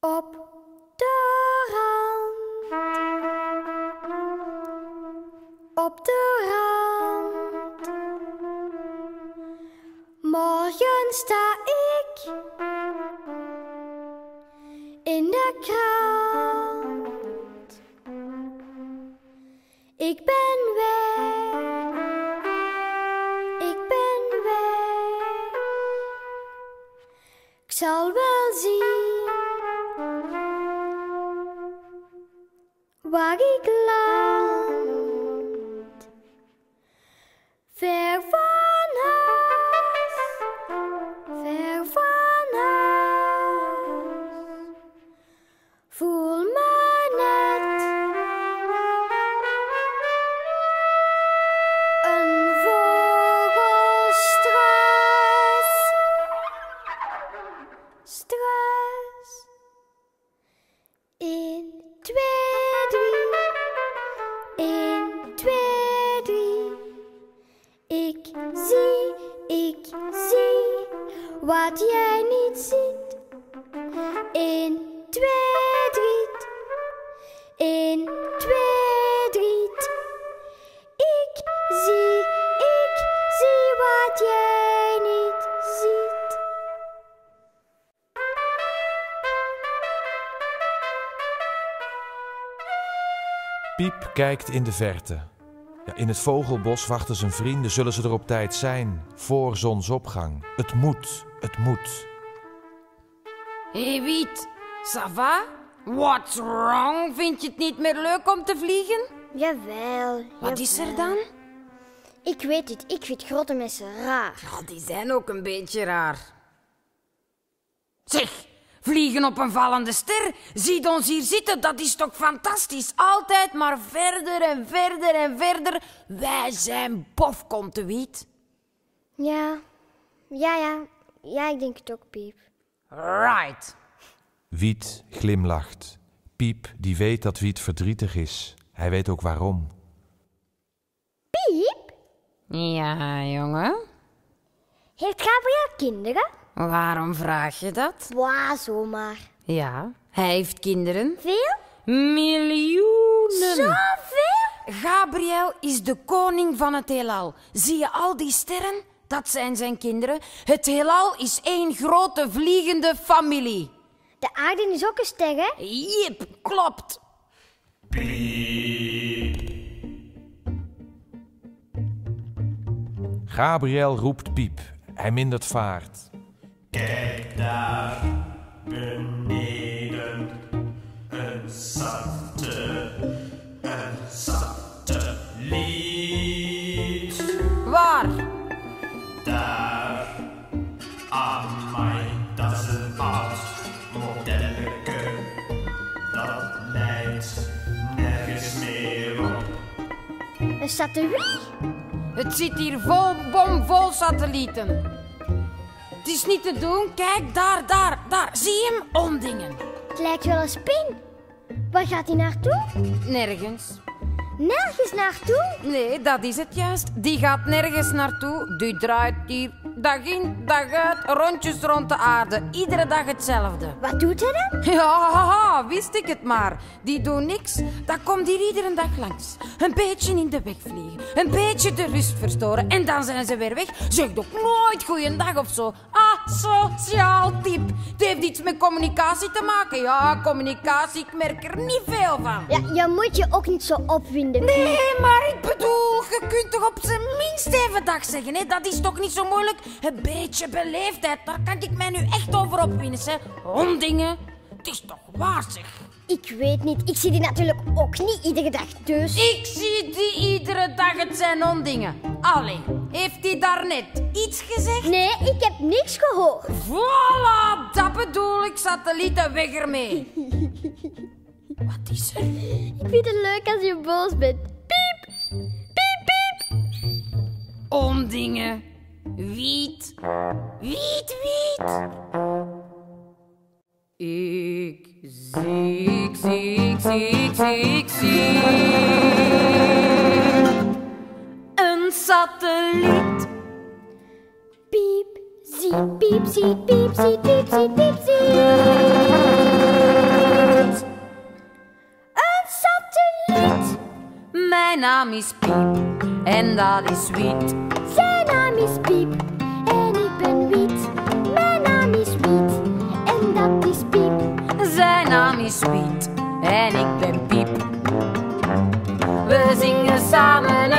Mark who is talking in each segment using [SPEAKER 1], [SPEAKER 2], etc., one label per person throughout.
[SPEAKER 1] Op de rand. Op de rand. Morgen sta ik in de krant. Ik ben weg. Ik ben weg. Ik zal wel zien waar ik wat jij niet ziet. In twee, drie. In twee, drie. Ik zie, ik zie wat jij niet ziet.
[SPEAKER 2] Piep kijkt in de verte. Ja, in het vogelbos wachten zijn vrienden. Zullen ze er op tijd zijn? Voor zonsopgang. Het moet, het moet.
[SPEAKER 3] Hé hey, Wiet, ça va? What's wrong? Vind je het niet meer leuk om te vliegen?
[SPEAKER 1] Jawel.
[SPEAKER 3] Wat is er dan?
[SPEAKER 1] Ik weet het, ik vind grote mensen raar.
[SPEAKER 3] Ja, die zijn ook een beetje raar. Zeg, vliegen op een vallende ster. Zie ons hier zitten, dat is toch fantastisch? Altijd maar verder en verder en verder. Wij zijn bofkonten, Wiet.
[SPEAKER 1] Ja, ja, ja. Ja, ik denk het ook, Piep.
[SPEAKER 3] Right.
[SPEAKER 2] Wiet glimlacht. Piep, die weet dat Wiet verdrietig is. Hij weet ook waarom.
[SPEAKER 1] Piep?
[SPEAKER 3] Ja, jongen.
[SPEAKER 1] Heeft Gabriel kinderen?
[SPEAKER 3] Waarom vraag je dat?
[SPEAKER 1] Wauw, zomaar.
[SPEAKER 3] Ja, hij heeft kinderen.
[SPEAKER 1] Veel?
[SPEAKER 3] Miljoenen.
[SPEAKER 1] Zoveel?
[SPEAKER 3] Gabriel is de koning van het heelal. Zie je al die sterren? Dat zijn zijn kinderen. Het heelal is één grote vliegende familie.
[SPEAKER 1] De aarde is ook een ster, hè?
[SPEAKER 3] Jip, klopt.
[SPEAKER 2] Gabriel roept Piep. Hij mindert vaart.
[SPEAKER 4] Kijk daar beneden. Een zachte, een satelliet.
[SPEAKER 3] Waar?
[SPEAKER 4] Daar aan mij, dat is een oud modelleke. Dat lijkt nergens meer op.
[SPEAKER 1] Een satelliet?
[SPEAKER 3] Het zit hier vol bomvol satellieten. Het is niet te doen. Kijk, daar, daar, daar. Zie je hem? Ondingen.
[SPEAKER 1] Het lijkt wel een spin. Waar gaat hij naartoe?
[SPEAKER 3] Nergens.
[SPEAKER 1] Nergens naartoe?
[SPEAKER 3] Nee, dat is het juist. Die gaat nergens naartoe. Die draait hier dag in, dag uit, rondjes rond de aarde. Iedere dag hetzelfde.
[SPEAKER 1] Wat doet hij dan?
[SPEAKER 3] Ja, haha, wist ik het maar. Die doen niks. Dat komt hier iedere dag langs. Een beetje in de weg vliegen. Een beetje de rust verstoren. En dan zijn ze weer weg. Zeg ook nooit goeiedag of zo. Ah, sociaal type. Het heeft iets met communicatie te maken. Ja, communicatie, ik merk er niet veel van.
[SPEAKER 1] Ja, je moet je ook niet zo opwinden.
[SPEAKER 3] Nee, maar ik bedoel, je kunt toch op zijn minst even dag zeggen, hè? Dat is toch niet zo moeilijk? Een beetje beleefdheid, daar kan ik mij nu echt over opwinnen, hè? Ondingen, het is toch waar, zeg.
[SPEAKER 1] Ik weet niet, ik zie die natuurlijk ook niet iedere dag, dus...
[SPEAKER 3] Ik zie die iedere dag, het zijn ondingen. Allee, heeft hij daarnet iets gezegd?
[SPEAKER 1] Nee, ik heb niks gehoord.
[SPEAKER 3] Voilà, dat bedoel ik, satellieten, weg ermee. Wat is er?
[SPEAKER 1] Ik vind het leuk als je boos bent. Piep! Piep, piep!
[SPEAKER 3] Ondingen. Wiet. Wiet, wiet. Ik zie, zie, zie. Een satelliet.
[SPEAKER 1] Piep, zie, piep, zie, piep, zie, piep, zie, piep, zie. Een satelliet.
[SPEAKER 3] Mijn naam is Piep en dat is Wiet.
[SPEAKER 1] Zijn naam is Piep en ik ben Wiet. Mijn naam is Wiet en dat is Piep.
[SPEAKER 3] Zijn naam is wiet en ik ben Piep. We zingen samen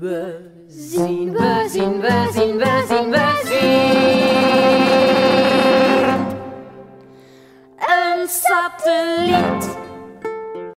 [SPEAKER 3] Silber, Silber, Silber, Silber, Silber.